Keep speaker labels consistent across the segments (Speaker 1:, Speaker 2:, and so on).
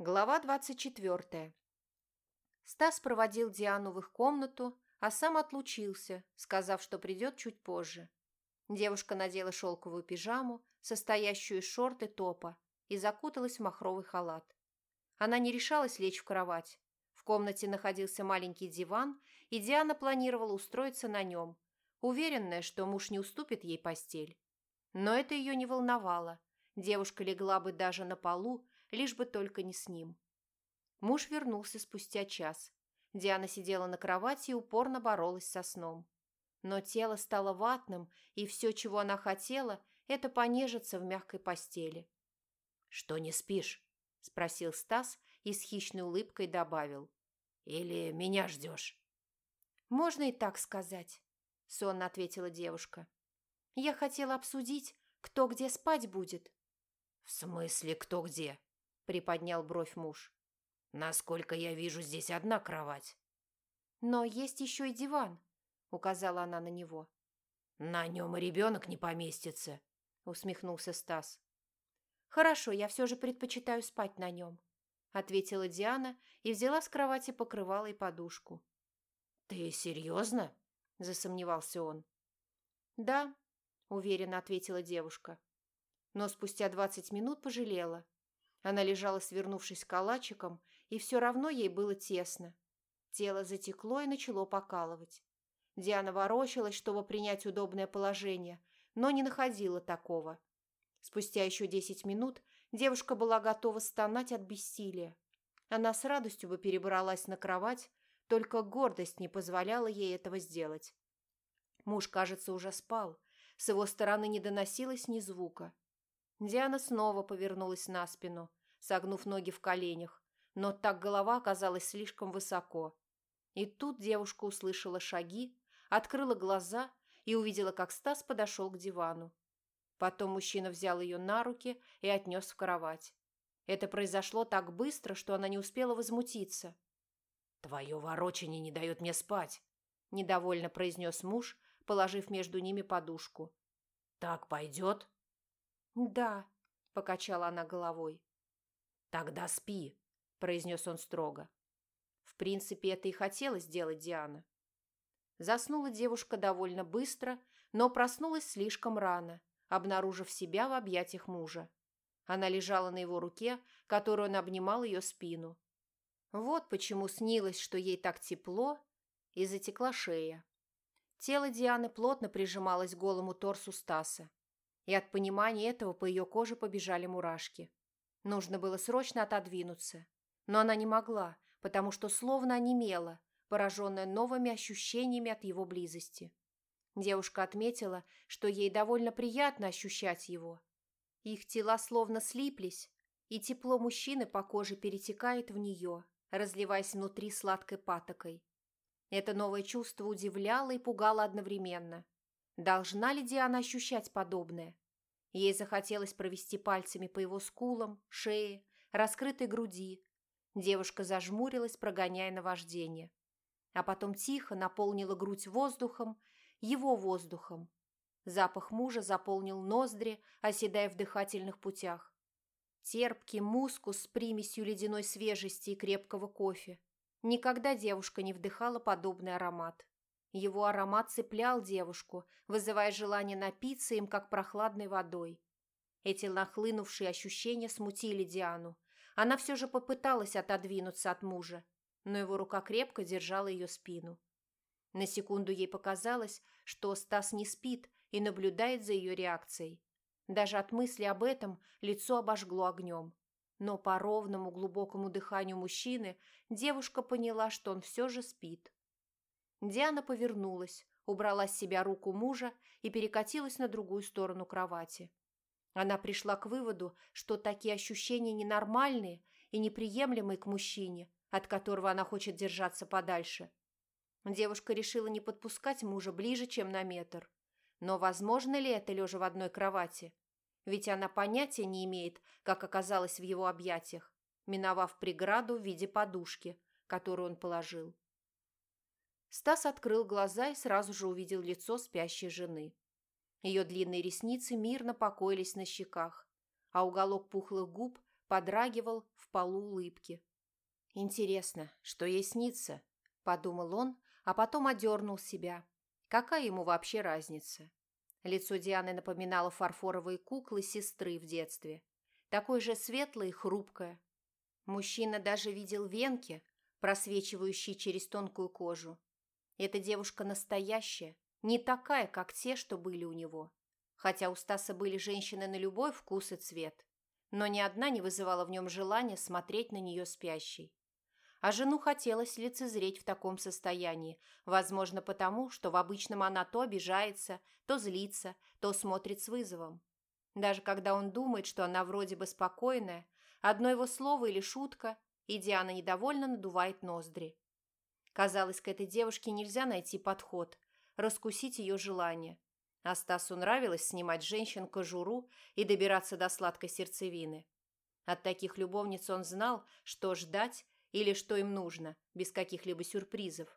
Speaker 1: Глава 24. Стас проводил Диану в их комнату, а сам отлучился, сказав, что придет чуть позже. Девушка надела шелковую пижаму, состоящую из шорт и топа, и закуталась в махровый халат. Она не решалась лечь в кровать. В комнате находился маленький диван, и Диана планировала устроиться на нем, уверенная, что муж не уступит ей постель. Но это ее не волновало. Девушка легла бы даже на полу, лишь бы только не с ним. Муж вернулся спустя час. Диана сидела на кровати и упорно боролась со сном. Но тело стало ватным, и все, чего она хотела, это понежиться в мягкой постели.
Speaker 2: «Что не спишь?»
Speaker 1: – спросил Стас и с хищной улыбкой добавил.
Speaker 2: «Или меня ждешь?»
Speaker 1: «Можно и так сказать», – сонно ответила девушка. «Я хотела обсудить, кто где спать будет».
Speaker 2: «В смысле, кто где?»
Speaker 1: Приподнял бровь муж.
Speaker 2: «Насколько я вижу, здесь одна кровать».
Speaker 1: «Но есть еще и диван», — указала она на него.
Speaker 2: «На нем и ребенок не поместится», — усмехнулся Стас.
Speaker 1: «Хорошо, я все же предпочитаю спать на нем», — ответила Диана и взяла с кровати покрывало и подушку.
Speaker 2: «Ты серьезно?» — засомневался он.
Speaker 1: «Да», — уверенно ответила девушка. Но спустя двадцать минут пожалела. Она лежала, свернувшись калачиком, и все равно ей было тесно. Тело затекло и начало покалывать. Диана ворочалась, чтобы принять удобное положение, но не находила такого. Спустя еще десять минут девушка была готова стонать от бессилия. Она с радостью бы перебралась на кровать, только гордость не позволяла ей этого сделать. Муж, кажется, уже спал. С его стороны не доносилось ни звука. Диана снова повернулась на спину, согнув ноги в коленях, но так голова оказалась слишком высоко. И тут девушка услышала шаги, открыла глаза и увидела, как Стас подошел к дивану. Потом мужчина взял ее на руки и отнес в кровать. Это произошло так быстро, что она не успела возмутиться.
Speaker 2: «Твое ворочание не дает мне спать», – недовольно произнес муж, положив между ними подушку. «Так пойдет?»
Speaker 1: «Да», – покачала она головой.
Speaker 2: «Тогда спи», – произнес он строго.
Speaker 1: В принципе, это и хотела сделать Диана. Заснула девушка довольно быстро, но проснулась слишком рано, обнаружив себя в объятиях мужа. Она лежала на его руке, которую он обнимал ее спину. Вот почему снилось, что ей так тепло, и затекла шея. Тело Дианы плотно прижималось к голому торсу Стаса, и от понимания этого по ее коже побежали мурашки. Нужно было срочно отодвинуться. Но она не могла, потому что словно онемела, пораженная новыми ощущениями от его близости. Девушка отметила, что ей довольно приятно ощущать его. Их тела словно слиплись, и тепло мужчины по коже перетекает в нее, разливаясь внутри сладкой патокой. Это новое чувство удивляло и пугало одновременно. Должна ли Диана ощущать подобное? Ей захотелось провести пальцами по его скулам, шее, раскрытой груди. Девушка зажмурилась, прогоняя наваждение. А потом тихо наполнила грудь воздухом, его воздухом. Запах мужа заполнил ноздри, оседая в дыхательных путях. Терпкий мускус с примесью ледяной свежести и крепкого кофе. Никогда девушка не вдыхала подобный аромат. Его аромат цеплял девушку, вызывая желание напиться им, как прохладной водой. Эти нахлынувшие ощущения смутили Диану. Она все же попыталась отодвинуться от мужа, но его рука крепко держала ее спину. На секунду ей показалось, что Стас не спит и наблюдает за ее реакцией. Даже от мысли об этом лицо обожгло огнем. Но по ровному глубокому дыханию мужчины девушка поняла, что он все же спит. Диана повернулась, убрала с себя руку мужа и перекатилась на другую сторону кровати. Она пришла к выводу, что такие ощущения ненормальные и неприемлемые к мужчине, от которого она хочет держаться подальше. Девушка решила не подпускать мужа ближе, чем на метр. Но возможно ли это, лежа в одной кровати? Ведь она понятия не имеет, как оказалась в его объятиях, миновав преграду в виде подушки, которую он положил. Стас открыл глаза и сразу же увидел лицо спящей жены. Ее длинные ресницы мирно покоились на щеках, а уголок пухлых губ подрагивал в полу улыбки. «Интересно, что ей снится?» – подумал он, а потом одернул себя. Какая ему вообще разница? Лицо Дианы напоминало фарфоровые куклы сестры в детстве. Такое же светлое и хрупкое. Мужчина даже видел венки, просвечивающие через тонкую кожу. Эта девушка настоящая, не такая, как те, что были у него. Хотя у Стаса были женщины на любой вкус и цвет. Но ни одна не вызывала в нем желания смотреть на нее спящей. А жену хотелось лицезреть в таком состоянии, возможно потому, что в обычном она то обижается, то злится, то смотрит с вызовом. Даже когда он думает, что она вроде бы спокойная, одно его слово или шутка, и Диана недовольно надувает ноздри. Казалось, к этой девушке нельзя найти подход, раскусить ее желание. А Стасу нравилось снимать женщин кожуру и добираться до сладкой сердцевины. От таких любовниц он знал, что ждать или что им нужно, без каких-либо сюрпризов.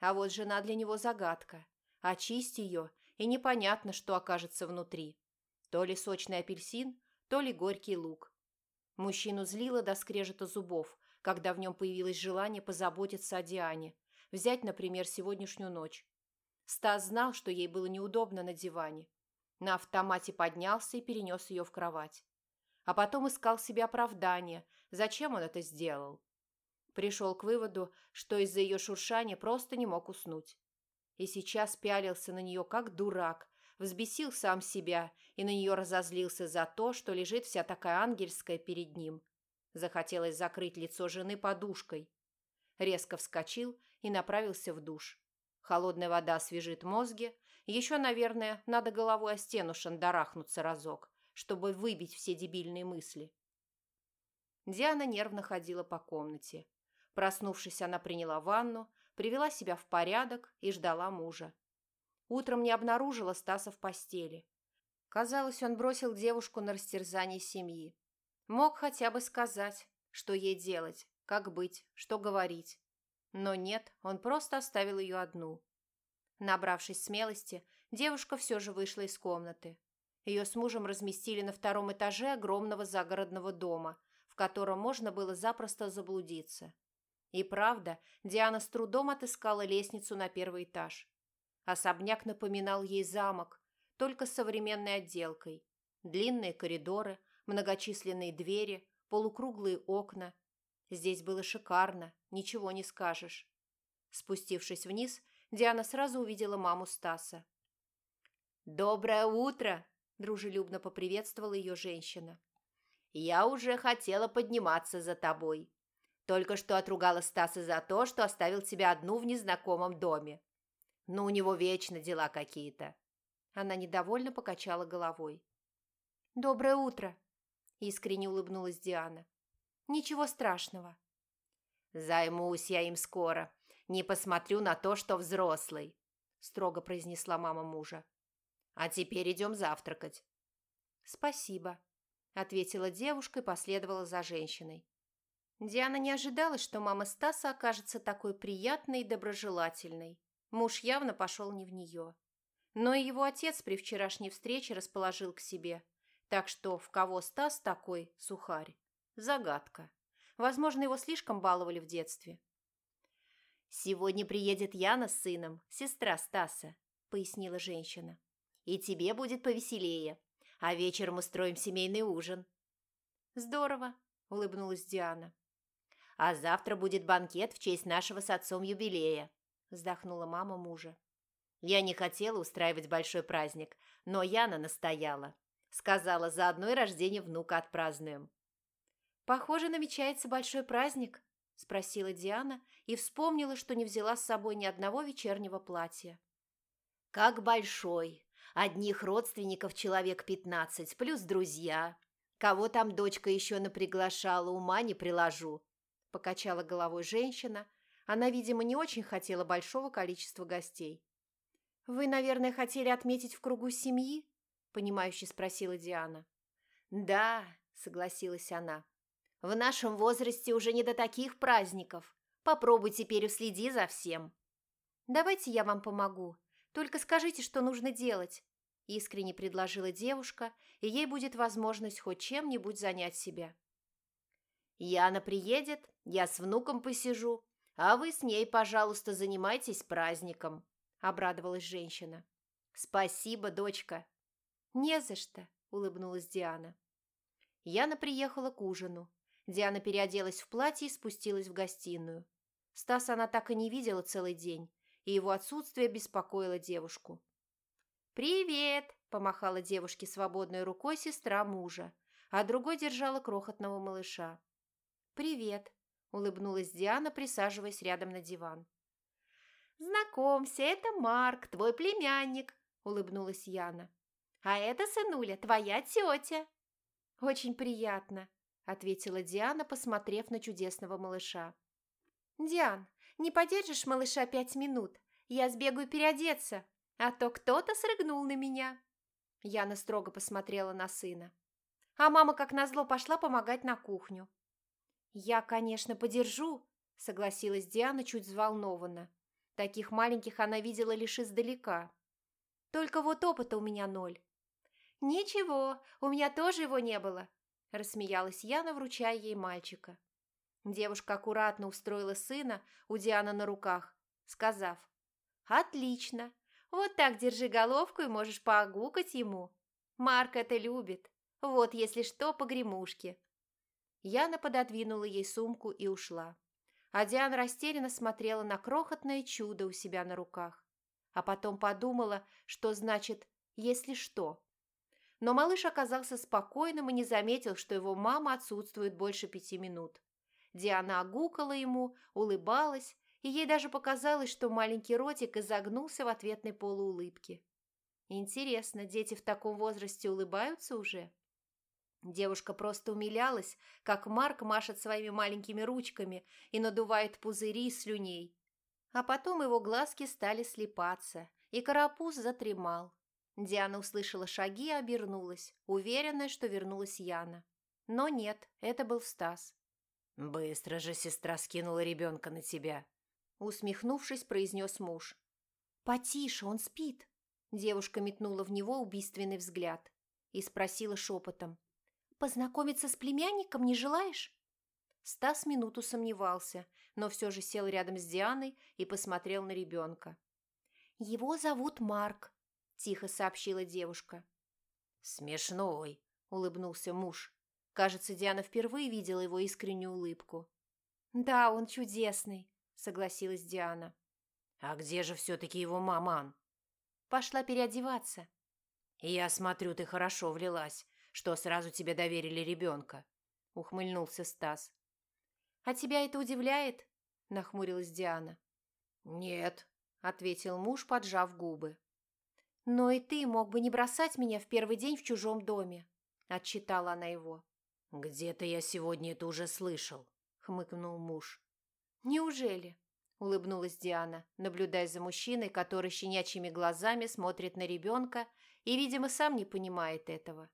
Speaker 1: А вот жена для него загадка. Очисть ее, и непонятно, что окажется внутри. То ли сочный апельсин, то ли горький лук. Мужчину злило до скрежета зубов, когда в нем появилось желание позаботиться о Диане, взять, например, сегодняшнюю ночь. Стас знал, что ей было неудобно на диване. На автомате поднялся и перенес ее в кровать. А потом искал себе оправдание, зачем он это сделал. Пришел к выводу, что из-за ее шуршания просто не мог уснуть. И сейчас пялился на нее как дурак, взбесил сам себя и на нее разозлился за то, что лежит вся такая ангельская перед ним. Захотелось закрыть лицо жены подушкой. Резко вскочил и направился в душ. Холодная вода освежит мозги. Еще, наверное, надо головой о стену шандарахнуться разок, чтобы выбить все дебильные мысли. Диана нервно ходила по комнате. Проснувшись, она приняла ванну, привела себя в порядок и ждала мужа. Утром не обнаружила Стаса в постели. Казалось, он бросил девушку на растерзание семьи. Мог хотя бы сказать, что ей делать, как быть, что говорить. Но нет, он просто оставил ее одну. Набравшись смелости, девушка все же вышла из комнаты. Ее с мужем разместили на втором этаже огромного загородного дома, в котором можно было запросто заблудиться. И правда, Диана с трудом отыскала лестницу на первый этаж. Особняк напоминал ей замок, только с современной отделкой. Длинные коридоры, многочисленные двери, полукруглые окна. Здесь было шикарно, ничего не скажешь. Спустившись вниз, Диана сразу увидела маму Стаса. «Доброе утро!» – дружелюбно поприветствовала ее женщина. «Я уже хотела подниматься за тобой. Только что отругала Стаса за то, что оставил тебя одну в незнакомом доме. Но у него вечно дела какие-то». Она недовольно покачала головой. «Доброе утро!» – искренне улыбнулась Диана. «Ничего страшного». «Займусь я им скоро. Не посмотрю на то, что взрослый», – строго произнесла мама мужа. «А теперь идем завтракать». «Спасибо», – ответила девушка и последовала за женщиной. Диана не ожидала, что мама Стаса окажется такой приятной и доброжелательной. Муж явно пошел не в нее. Но и его отец при вчерашней встрече расположил к себе. Так что в кого Стас такой сухарь? Загадка. Возможно, его слишком баловали в детстве. «Сегодня приедет Яна с сыном, сестра Стаса», — пояснила женщина. «И тебе будет повеселее. А вечером устроим семейный ужин». «Здорово», — улыбнулась Диана. А завтра будет банкет в честь нашего с отцом юбилея», – вздохнула мама мужа. Я не хотела устраивать большой праздник, но Яна настояла. Сказала, заодно и рождение внука отпразднуем. «Похоже, намечается большой праздник», – спросила Диана и вспомнила, что не взяла с собой ни одного вечернего платья. «Как большой! Одних родственников человек пятнадцать, плюс друзья. Кого там дочка еще наприглашала, ума не приложу. Покачала головой женщина. Она, видимо, не очень хотела большого количества гостей. «Вы, наверное, хотели отметить в кругу семьи?» Понимающе спросила Диана. «Да», — согласилась она. «В нашем возрасте уже не до таких праздников. Попробуй теперь уследи за всем». «Давайте я вам помогу. Только скажите, что нужно делать», – искренне предложила девушка, и ей будет возможность хоть чем-нибудь занять себя. Яна приедет, я с внуком посижу, а вы с ней, пожалуйста, занимайтесь праздником», – обрадовалась женщина. «Спасибо, дочка».
Speaker 2: «Не за что», – улыбнулась Диана.
Speaker 1: Яна приехала к ужину. Диана переоделась в платье и спустилась в гостиную. Стаса она так и не видела целый день, и его отсутствие беспокоило девушку. «Привет!» – помахала девушке свободной рукой сестра мужа, а другой держала крохотного малыша.
Speaker 2: «Привет!» – улыбнулась Диана, присаживаясь рядом на диван.
Speaker 1: «Знакомься, это Марк, твой племянник», – улыбнулась Яна. «А это, сынуля, твоя тетя».
Speaker 2: «Очень приятно», – ответила Диана, посмотрев на чудесного малыша. «Диан, не подержишь малыша пять минут? Я сбегаю переодеться, а то кто-то срыгнул на меня». Яна строго посмотрела на сына. А мама, как назло, пошла помогать на кухню. «Я, конечно, подержу», – согласилась Диана чуть взволнованно. Таких маленьких она видела лишь издалека. «Только вот опыта у меня ноль». «Ничего, у меня тоже его не было», – рассмеялась Яна, вручая ей мальчика. Девушка аккуратно устроила сына у Дианы на руках, сказав «Отлично, вот так держи головку и можешь поогукать ему. Марк это любит. Вот, если что, погремушки». Яна пододвинула ей сумку и ушла. А Диана растерянно смотрела на крохотное чудо у себя на руках. А потом подумала, что значит «если что». Но малыш оказался спокойным и не заметил, что его мама отсутствует больше пяти минут. Диана огукала ему, улыбалась, и ей даже показалось, что маленький ротик изогнулся в ответной полуулыбке. Интересно, дети в таком возрасте улыбаются уже? Девушка просто умилялась, как Марк машет своими маленькими ручками и надувает пузыри слюней. А потом его глазки стали слепаться, и карапуз затремал. Диана услышала шаги и обернулась, уверенная, что вернулась Яна. Но нет, это был Стас. «Быстро же сестра скинула ребенка на тебя», — усмехнувшись, произнес муж.
Speaker 1: «Потише, он спит», — девушка метнула в него убийственный взгляд и спросила шепотом. «Познакомиться с племянником не желаешь?» Стас минуту сомневался, но все же сел рядом с Дианой и посмотрел на ребенка. «Его зовут Марк», – тихо сообщила девушка.
Speaker 2: «Смешной», – улыбнулся муж.
Speaker 1: Кажется, Диана впервые видела его искреннюю улыбку.
Speaker 2: «Да, он чудесный», — согласилась Диана.
Speaker 1: «А где же все-таки его маман?»
Speaker 2: «Пошла переодеваться».
Speaker 1: «Я смотрю, ты хорошо влилась, что сразу тебе доверили ребенка», — ухмыльнулся Стас.
Speaker 2: «А тебя это удивляет?» — нахмурилась Диана.
Speaker 1: «Нет», — ответил муж, поджав губы.
Speaker 2: «Но и ты мог бы не бросать меня в первый день в чужом доме», — отчитала она его.
Speaker 1: «Где-то я сегодня это уже слышал», — хмыкнул муж.
Speaker 2: «Неужели?»
Speaker 1: — улыбнулась Диана, наблюдая за мужчиной, который щенячьими глазами смотрит на ребенка и, видимо, сам не понимает этого.